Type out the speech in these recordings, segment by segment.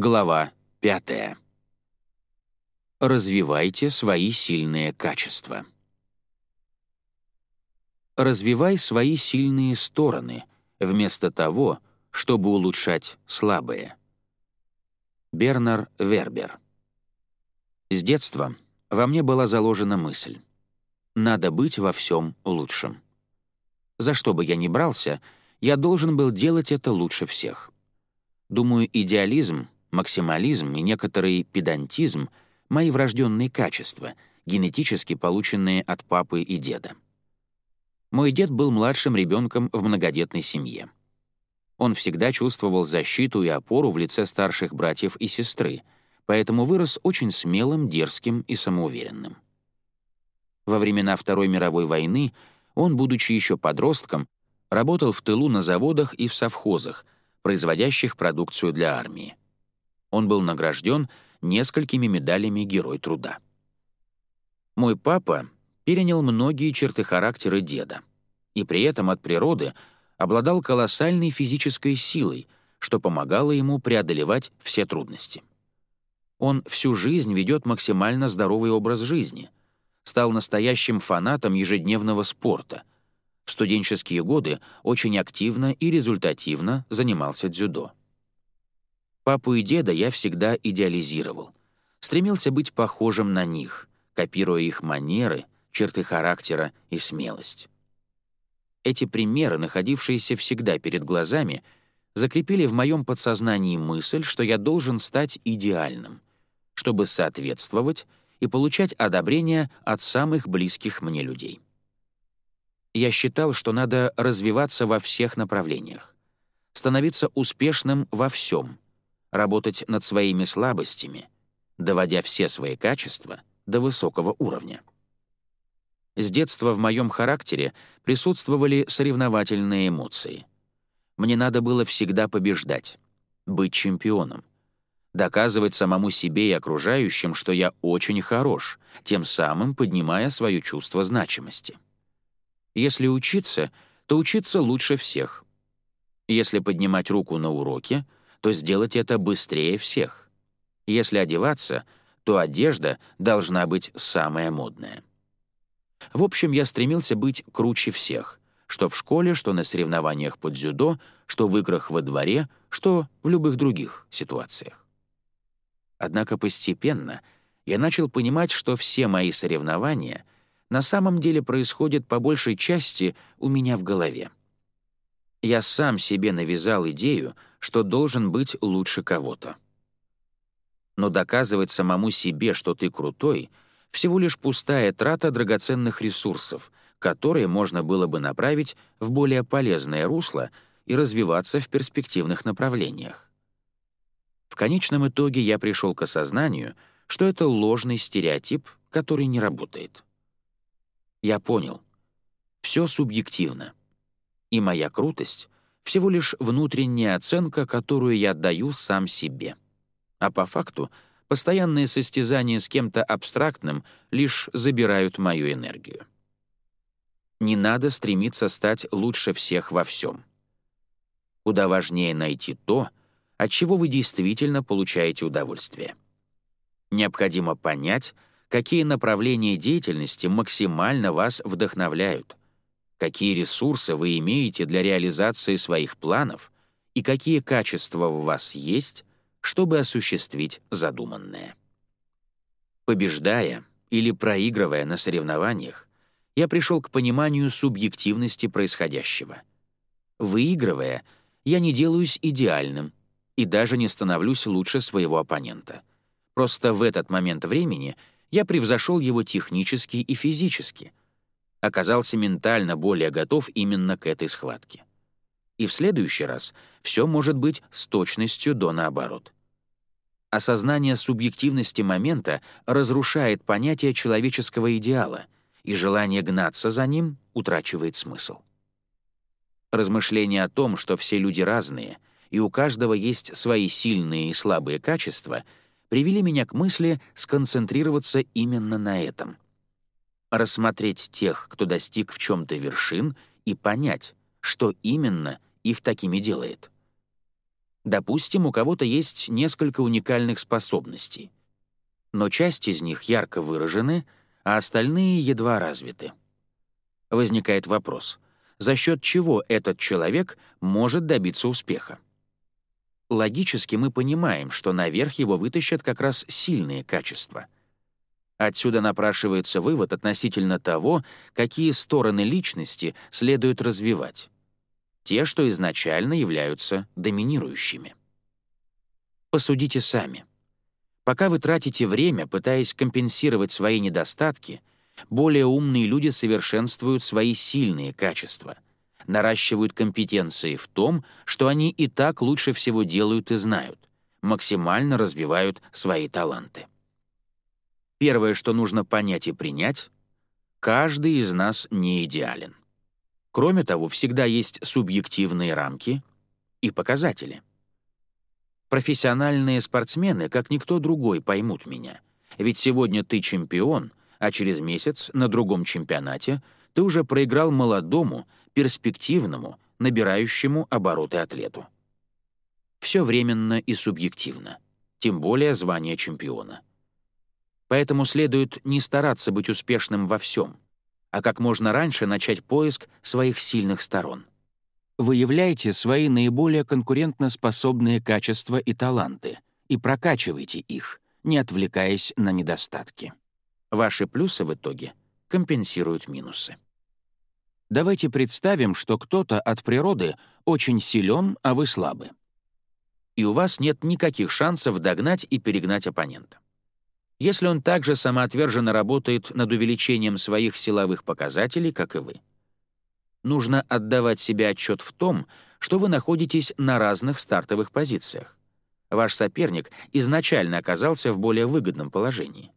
Глава 5. Развивайте свои сильные качества. Развивай свои сильные стороны, вместо того, чтобы улучшать слабые. Бернар Вербер. С детства во мне была заложена мысль. Надо быть во всем лучшим. За что бы я ни брался, я должен был делать это лучше всех. Думаю, идеализм, максимализм и некоторый педантизм — мои врожденные качества, генетически полученные от папы и деда. Мой дед был младшим ребенком в многодетной семье. Он всегда чувствовал защиту и опору в лице старших братьев и сестры, поэтому вырос очень смелым, дерзким и самоуверенным. Во времена Второй мировой войны он, будучи еще подростком, работал в тылу на заводах и в совхозах, производящих продукцию для армии. Он был награжден несколькими медалями Герой труда. Мой папа перенял многие черты характера деда, и при этом от природы обладал колоссальной физической силой, что помогало ему преодолевать все трудности. Он всю жизнь ведет максимально здоровый образ жизни, стал настоящим фанатом ежедневного спорта. В студенческие годы очень активно и результативно занимался дзюдо. Папу и деда я всегда идеализировал. Стремился быть похожим на них, копируя их манеры, черты характера и смелость. Эти примеры, находившиеся всегда перед глазами, закрепили в моем подсознании мысль, что я должен стать идеальным, чтобы соответствовать и получать одобрение от самых близких мне людей. Я считал, что надо развиваться во всех направлениях, становиться успешным во всем — работать над своими слабостями, доводя все свои качества до высокого уровня. С детства в моем характере присутствовали соревновательные эмоции. Мне надо было всегда побеждать, быть чемпионом, доказывать самому себе и окружающим, что я очень хорош, тем самым поднимая свое чувство значимости. Если учиться, то учиться лучше всех. Если поднимать руку на уроке — то сделать это быстрее всех. Если одеваться, то одежда должна быть самая модная. В общем, я стремился быть круче всех, что в школе, что на соревнованиях по дзюдо, что в играх во дворе, что в любых других ситуациях. Однако постепенно я начал понимать, что все мои соревнования на самом деле происходят по большей части у меня в голове. Я сам себе навязал идею, что должен быть лучше кого-то. Но доказывать самому себе, что ты крутой, всего лишь пустая трата драгоценных ресурсов, которые можно было бы направить в более полезное русло и развиваться в перспективных направлениях. В конечном итоге я пришел к осознанию, что это ложный стереотип, который не работает. Я понял. Все субъективно. И моя крутость всего лишь внутренняя оценка, которую я даю сам себе. А по факту постоянные состязания с кем-то абстрактным лишь забирают мою энергию. Не надо стремиться стать лучше всех во всем. Куда важнее найти то, от чего вы действительно получаете удовольствие. Необходимо понять, какие направления деятельности максимально вас вдохновляют, какие ресурсы вы имеете для реализации своих планов и какие качества у вас есть, чтобы осуществить задуманное. Побеждая или проигрывая на соревнованиях, я пришел к пониманию субъективности происходящего. Выигрывая, я не делаюсь идеальным и даже не становлюсь лучше своего оппонента. Просто в этот момент времени я превзошел его технически и физически — оказался ментально более готов именно к этой схватке. И в следующий раз все может быть с точностью до наоборот. Осознание субъективности момента разрушает понятие человеческого идеала, и желание гнаться за ним утрачивает смысл. Размышления о том, что все люди разные, и у каждого есть свои сильные и слабые качества, привели меня к мысли сконцентрироваться именно на этом — рассмотреть тех, кто достиг в чем-то вершин, и понять, что именно их такими делает. Допустим, у кого-то есть несколько уникальных способностей, но часть из них ярко выражены, а остальные едва развиты. Возникает вопрос, за счет чего этот человек может добиться успеха? Логически мы понимаем, что наверх его вытащат как раз сильные качества. Отсюда напрашивается вывод относительно того, какие стороны личности следует развивать. Те, что изначально являются доминирующими. Посудите сами. Пока вы тратите время, пытаясь компенсировать свои недостатки, более умные люди совершенствуют свои сильные качества — наращивают компетенции в том, что они и так лучше всего делают и знают, максимально развивают свои таланты. Первое, что нужно понять и принять — каждый из нас не идеален. Кроме того, всегда есть субъективные рамки и показатели. Профессиональные спортсмены, как никто другой, поймут меня. Ведь сегодня ты чемпион, а через месяц на другом чемпионате ты уже проиграл молодому, перспективному, набирающему обороты атлету. Все временно и субъективно, тем более звание чемпиона. Поэтому следует не стараться быть успешным во всем, а как можно раньше начать поиск своих сильных сторон. Выявляйте свои наиболее конкурентноспособные качества и таланты и прокачивайте их, не отвлекаясь на недостатки. Ваши плюсы в итоге компенсируют минусы. Давайте представим, что кто-то от природы очень силен, а вы слабы. И у вас нет никаких шансов догнать и перегнать оппонента. Если он также самоотверженно работает над увеличением своих силовых показателей, как и вы. Нужно отдавать себе отчет в том, что вы находитесь на разных стартовых позициях. Ваш соперник изначально оказался в более выгодном положении.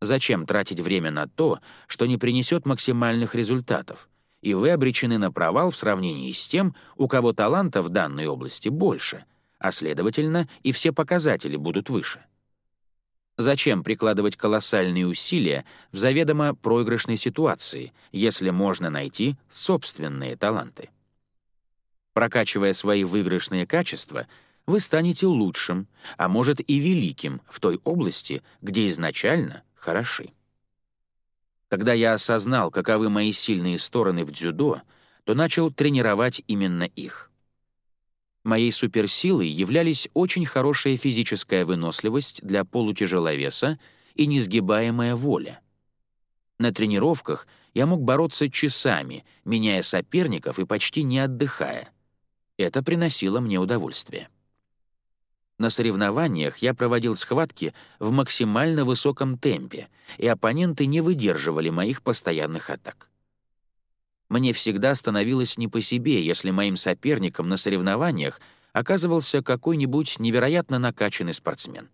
Зачем тратить время на то, что не принесет максимальных результатов, и вы обречены на провал в сравнении с тем, у кого таланта в данной области больше, а следовательно, и все показатели будут выше. Зачем прикладывать колоссальные усилия в заведомо проигрышной ситуации, если можно найти собственные таланты? Прокачивая свои выигрышные качества, вы станете лучшим, а может и великим в той области, где изначально хороши. Когда я осознал, каковы мои сильные стороны в дзюдо, то начал тренировать именно их. Моей суперсилой являлись очень хорошая физическая выносливость для полутяжеловеса и несгибаемая воля. На тренировках я мог бороться часами, меняя соперников и почти не отдыхая. Это приносило мне удовольствие. На соревнованиях я проводил схватки в максимально высоком темпе, и оппоненты не выдерживали моих постоянных атак. Мне всегда становилось не по себе, если моим соперником на соревнованиях оказывался какой-нибудь невероятно накачанный спортсмен,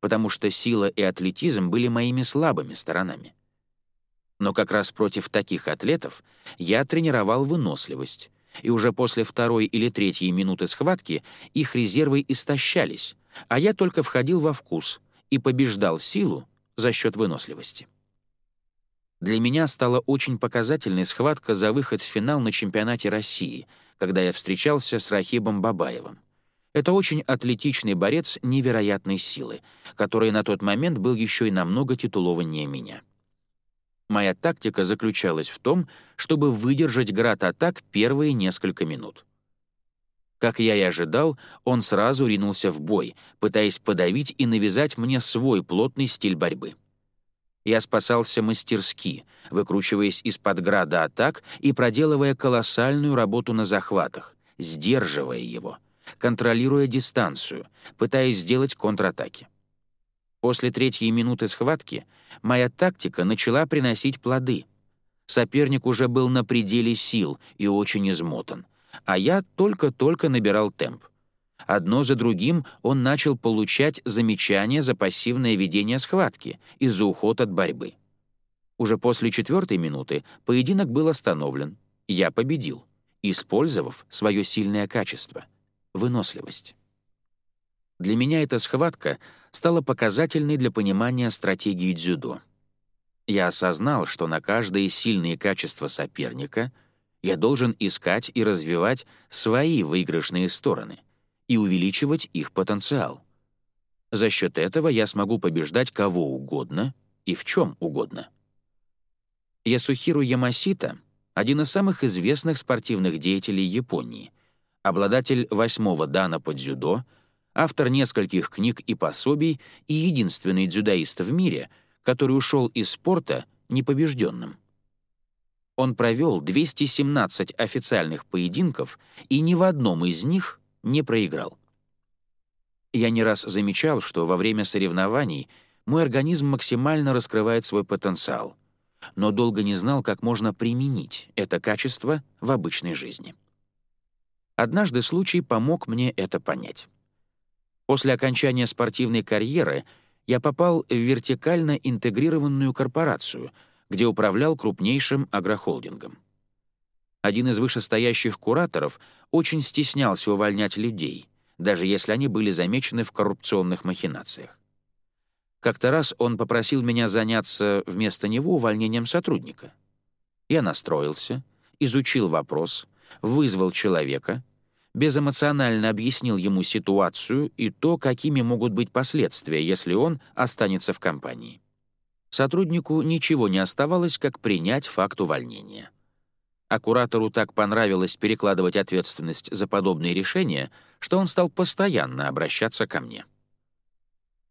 потому что сила и атлетизм были моими слабыми сторонами. Но как раз против таких атлетов я тренировал выносливость, и уже после второй или третьей минуты схватки их резервы истощались, а я только входил во вкус и побеждал силу за счет выносливости. Для меня стала очень показательной схватка за выход в финал на чемпионате России, когда я встречался с Рахибом Бабаевым. Это очень атлетичный борец невероятной силы, который на тот момент был еще и намного титулованнее меня. Моя тактика заключалась в том, чтобы выдержать град атак первые несколько минут. Как я и ожидал, он сразу ринулся в бой, пытаясь подавить и навязать мне свой плотный стиль борьбы. Я спасался мастерски, выкручиваясь из-под града атак и проделывая колоссальную работу на захватах, сдерживая его, контролируя дистанцию, пытаясь сделать контратаки. После третьей минуты схватки моя тактика начала приносить плоды. Соперник уже был на пределе сил и очень измотан, а я только-только набирал темп. Одно за другим он начал получать замечания за пассивное ведение схватки и за уход от борьбы. Уже после четвертой минуты поединок был остановлен. Я победил, использовав свое сильное качество — выносливость. Для меня эта схватка стала показательной для понимания стратегии дзюдо. Я осознал, что на каждое сильные качества соперника я должен искать и развивать свои выигрышные стороны и увеличивать их потенциал. За счет этого я смогу побеждать кого угодно и в чем угодно. Ясухиру Ямасита — один из самых известных спортивных деятелей Японии, обладатель восьмого дана по дзюдо, автор нескольких книг и пособий и единственный дзюдоист в мире, который ушел из спорта непобежденным. Он провел 217 официальных поединков и ни в одном из них не проиграл. Я не раз замечал, что во время соревнований мой организм максимально раскрывает свой потенциал, но долго не знал, как можно применить это качество в обычной жизни. Однажды случай помог мне это понять. После окончания спортивной карьеры я попал в вертикально интегрированную корпорацию — где управлял крупнейшим агрохолдингом. Один из вышестоящих кураторов очень стеснялся увольнять людей, даже если они были замечены в коррупционных махинациях. Как-то раз он попросил меня заняться вместо него увольнением сотрудника. Я настроился, изучил вопрос, вызвал человека, безэмоционально объяснил ему ситуацию и то, какими могут быть последствия, если он останется в компании. Сотруднику ничего не оставалось, как принять факт увольнения. А куратору так понравилось перекладывать ответственность за подобные решения, что он стал постоянно обращаться ко мне.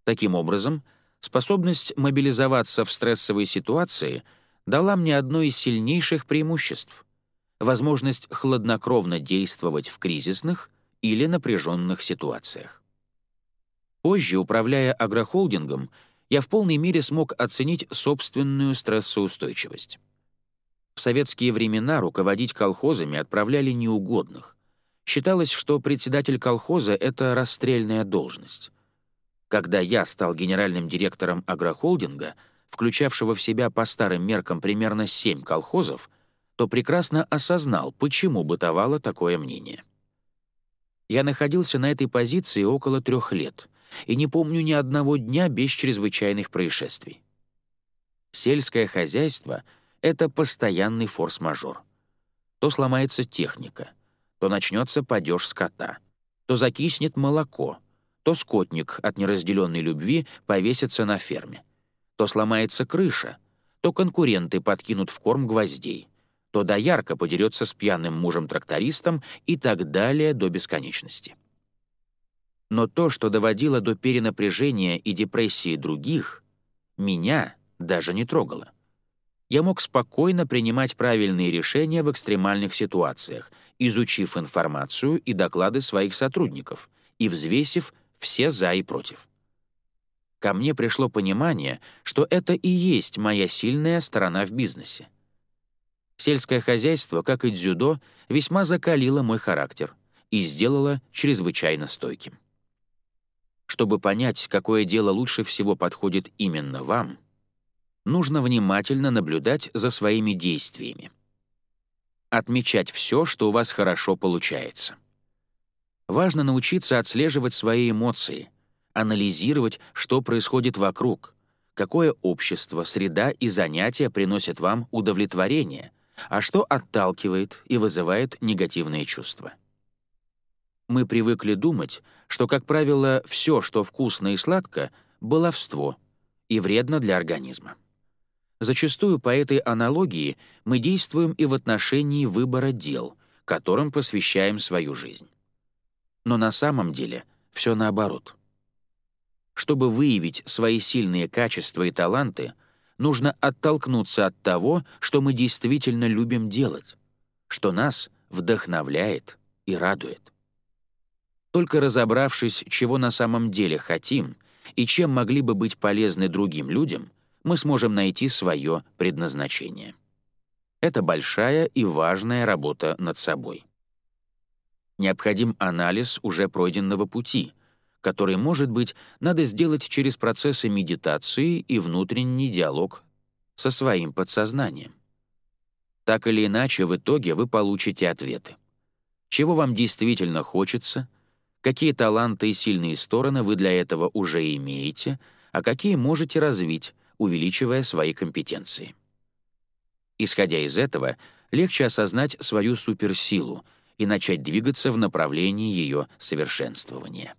Таким образом, способность мобилизоваться в стрессовой ситуации дала мне одно из сильнейших преимуществ — возможность хладнокровно действовать в кризисных или напряженных ситуациях. Позже, управляя агрохолдингом, я в полной мере смог оценить собственную стрессоустойчивость. В советские времена руководить колхозами отправляли неугодных. Считалось, что председатель колхоза — это расстрельная должность. Когда я стал генеральным директором агрохолдинга, включавшего в себя по старым меркам примерно семь колхозов, то прекрасно осознал, почему бытовало такое мнение. Я находился на этой позиции около трех лет — и не помню ни одного дня без чрезвычайных происшествий. Сельское хозяйство — это постоянный форс-мажор. То сломается техника, то начнется падеж скота, то закиснет молоко, то скотник от неразделенной любви повесится на ферме, то сломается крыша, то конкуренты подкинут в корм гвоздей, то доярка подерется с пьяным мужем-трактористом и так далее до бесконечности. Но то, что доводило до перенапряжения и депрессии других, меня даже не трогало. Я мог спокойно принимать правильные решения в экстремальных ситуациях, изучив информацию и доклады своих сотрудников и взвесив все «за» и «против». Ко мне пришло понимание, что это и есть моя сильная сторона в бизнесе. Сельское хозяйство, как и дзюдо, весьма закалило мой характер и сделало чрезвычайно стойким. Чтобы понять, какое дело лучше всего подходит именно вам, нужно внимательно наблюдать за своими действиями. Отмечать все, что у вас хорошо получается. Важно научиться отслеживать свои эмоции, анализировать, что происходит вокруг, какое общество, среда и занятия приносят вам удовлетворение, а что отталкивает и вызывает негативные чувства. Мы привыкли думать, что, как правило, все, что вкусно и сладко, — баловство и вредно для организма. Зачастую по этой аналогии мы действуем и в отношении выбора дел, которым посвящаем свою жизнь. Но на самом деле все наоборот. Чтобы выявить свои сильные качества и таланты, нужно оттолкнуться от того, что мы действительно любим делать, что нас вдохновляет и радует. Только разобравшись, чего на самом деле хотим и чем могли бы быть полезны другим людям, мы сможем найти свое предназначение. Это большая и важная работа над собой. Необходим анализ уже пройденного пути, который, может быть, надо сделать через процессы медитации и внутренний диалог со своим подсознанием. Так или иначе, в итоге вы получите ответы. Чего вам действительно хочется — какие таланты и сильные стороны вы для этого уже имеете, а какие можете развить, увеличивая свои компетенции. Исходя из этого, легче осознать свою суперсилу и начать двигаться в направлении ее совершенствования.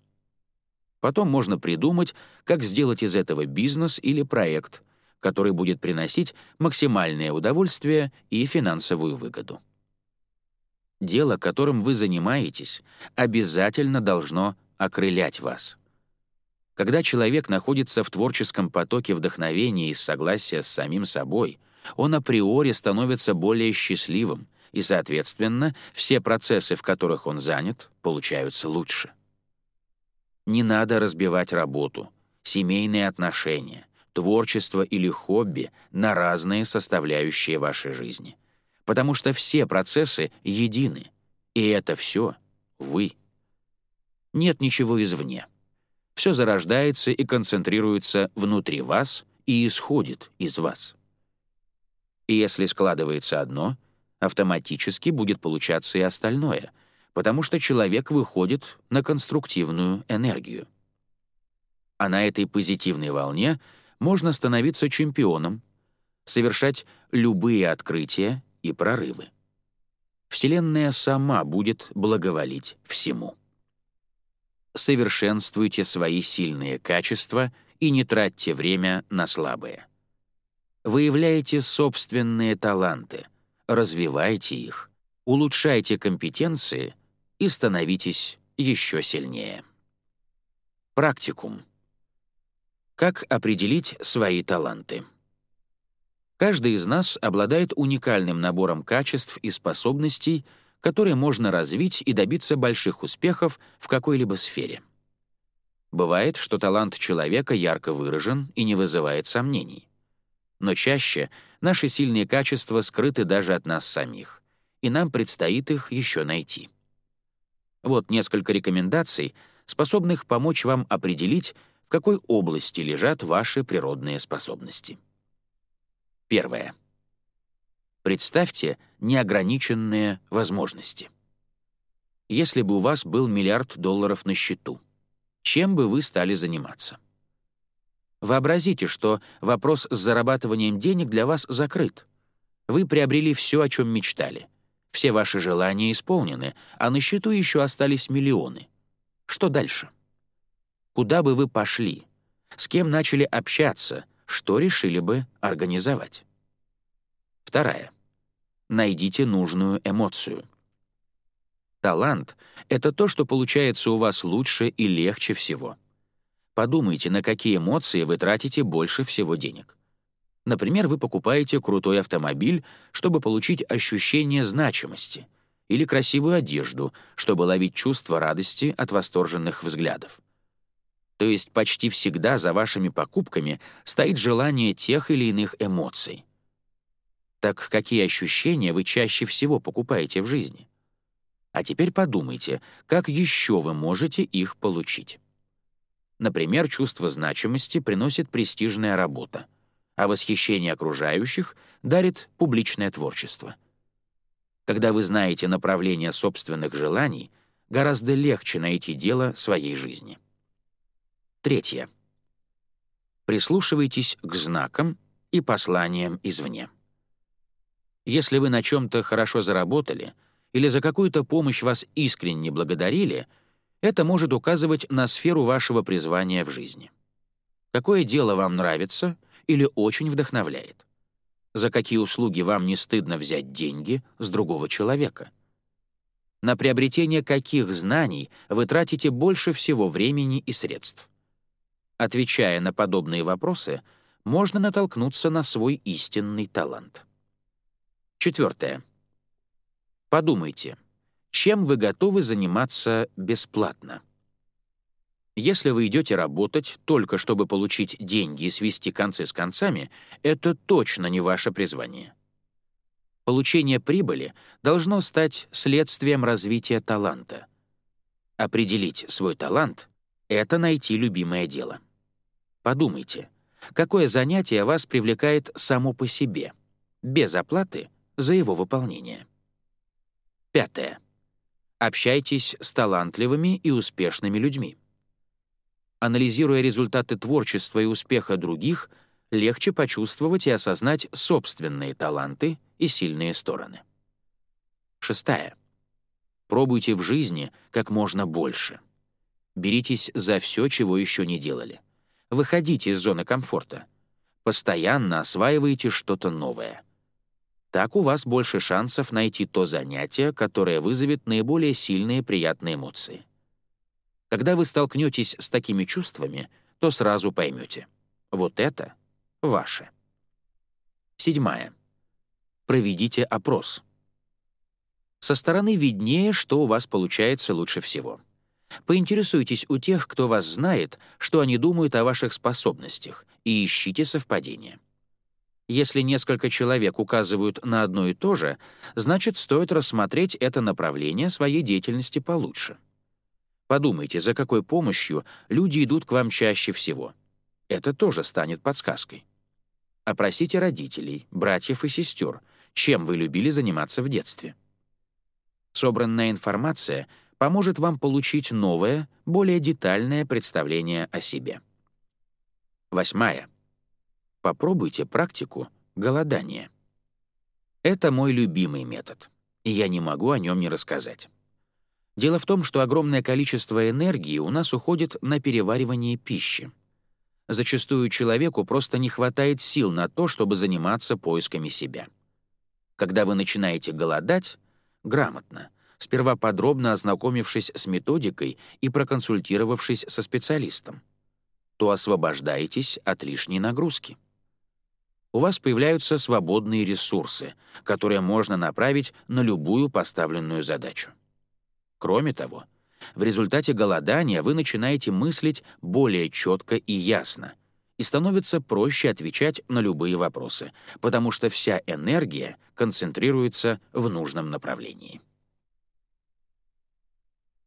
Потом можно придумать, как сделать из этого бизнес или проект, который будет приносить максимальное удовольствие и финансовую выгоду. Дело, которым вы занимаетесь, обязательно должно окрылять вас. Когда человек находится в творческом потоке вдохновения и согласия с самим собой, он априори становится более счастливым, и, соответственно, все процессы, в которых он занят, получаются лучше. Не надо разбивать работу, семейные отношения, творчество или хобби на разные составляющие вашей жизни. Потому что все процессы едины, и это все вы. Нет ничего извне. Все зарождается и концентрируется внутри вас и исходит из вас. И если складывается одно, автоматически будет получаться и остальное, потому что человек выходит на конструктивную энергию. А на этой позитивной волне можно становиться чемпионом, совершать любые открытия и прорывы. Вселенная сама будет благоволить всему совершенствуйте свои сильные качества и не тратьте время на слабые. Выявляйте собственные таланты, развивайте их, улучшайте компетенции и становитесь еще сильнее. Практикум. Как определить свои таланты? Каждый из нас обладает уникальным набором качеств и способностей, которые можно развить и добиться больших успехов в какой-либо сфере. Бывает, что талант человека ярко выражен и не вызывает сомнений. Но чаще наши сильные качества скрыты даже от нас самих, и нам предстоит их еще найти. Вот несколько рекомендаций, способных помочь вам определить, в какой области лежат ваши природные способности. Первое. Представьте неограниченные возможности. Если бы у вас был миллиард долларов на счету, чем бы вы стали заниматься? Вообразите, что вопрос с зарабатыванием денег для вас закрыт. Вы приобрели все, о чем мечтали. Все ваши желания исполнены, а на счету еще остались миллионы. Что дальше? Куда бы вы пошли? С кем начали общаться? Что решили бы организовать? Вторая найдите нужную эмоцию. Талант — это то, что получается у вас лучше и легче всего. Подумайте, на какие эмоции вы тратите больше всего денег. Например, вы покупаете крутой автомобиль, чтобы получить ощущение значимости, или красивую одежду, чтобы ловить чувство радости от восторженных взглядов. То есть почти всегда за вашими покупками стоит желание тех или иных эмоций. Так какие ощущения вы чаще всего покупаете в жизни? А теперь подумайте, как еще вы можете их получить. Например, чувство значимости приносит престижная работа, а восхищение окружающих дарит публичное творчество. Когда вы знаете направление собственных желаний, гораздо легче найти дело своей жизни. Третье. Прислушивайтесь к знакам и посланиям извне. Если вы на чем-то хорошо заработали или за какую-то помощь вас искренне благодарили, это может указывать на сферу вашего призвания в жизни. Какое дело вам нравится или очень вдохновляет? За какие услуги вам не стыдно взять деньги с другого человека? На приобретение каких знаний вы тратите больше всего времени и средств? Отвечая на подобные вопросы, можно натолкнуться на свой истинный талант. Четвертое. Подумайте, чем вы готовы заниматься бесплатно? Если вы идете работать только чтобы получить деньги и свести концы с концами, это точно не ваше призвание. Получение прибыли должно стать следствием развития таланта. Определить свой талант — это найти любимое дело. Подумайте, какое занятие вас привлекает само по себе, без оплаты — за его выполнение. Пятое. Общайтесь с талантливыми и успешными людьми. Анализируя результаты творчества и успеха других, легче почувствовать и осознать собственные таланты и сильные стороны. Шестая. Пробуйте в жизни как можно больше. Беритесь за все, чего еще не делали. Выходите из зоны комфорта. Постоянно осваивайте что-то новое. Так у вас больше шансов найти то занятие, которое вызовет наиболее сильные приятные эмоции. Когда вы столкнетесь с такими чувствами, то сразу поймете — вот это ваше. Седьмая. Проведите опрос. Со стороны виднее, что у вас получается лучше всего. Поинтересуйтесь у тех, кто вас знает, что они думают о ваших способностях, и ищите совпадения. Если несколько человек указывают на одно и то же, значит, стоит рассмотреть это направление своей деятельности получше. Подумайте, за какой помощью люди идут к вам чаще всего. Это тоже станет подсказкой. Опросите родителей, братьев и сестер, чем вы любили заниматься в детстве. Собранная информация поможет вам получить новое, более детальное представление о себе. Восьмая. Попробуйте практику голодания. Это мой любимый метод, и я не могу о нем не рассказать. Дело в том, что огромное количество энергии у нас уходит на переваривание пищи. Зачастую человеку просто не хватает сил на то, чтобы заниматься поисками себя. Когда вы начинаете голодать, грамотно, сперва подробно ознакомившись с методикой и проконсультировавшись со специалистом, то освобождаетесь от лишней нагрузки. У вас появляются свободные ресурсы, которые можно направить на любую поставленную задачу. Кроме того, в результате голодания вы начинаете мыслить более четко и ясно, и становится проще отвечать на любые вопросы, потому что вся энергия концентрируется в нужном направлении.